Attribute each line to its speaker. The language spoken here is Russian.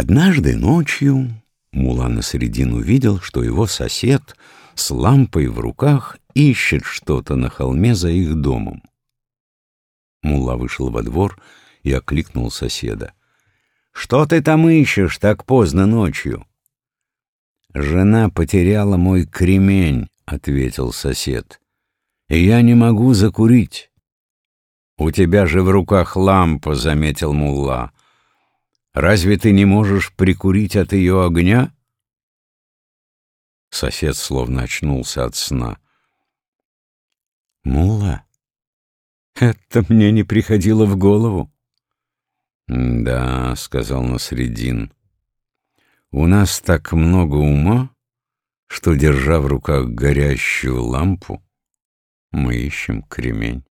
Speaker 1: Однажды ночью Мула Насредин увидел, что его сосед с лампой в руках ищет что-то на холме за их домом. Мула вышел во двор и окликнул соседа. — Что ты там ищешь так поздно ночью? — Жена потеряла мой кремень, — ответил сосед, — и я не могу закурить. — У тебя же в руках лампа, — заметил Мулла. — Разве ты не можешь прикурить от ее огня? Сосед словно очнулся от сна. — Мулла, это мне не приходило в голову. — Да, — сказал Насредин, — у нас так много ума, что, держа в руках горящую лампу, мы ищем кремень.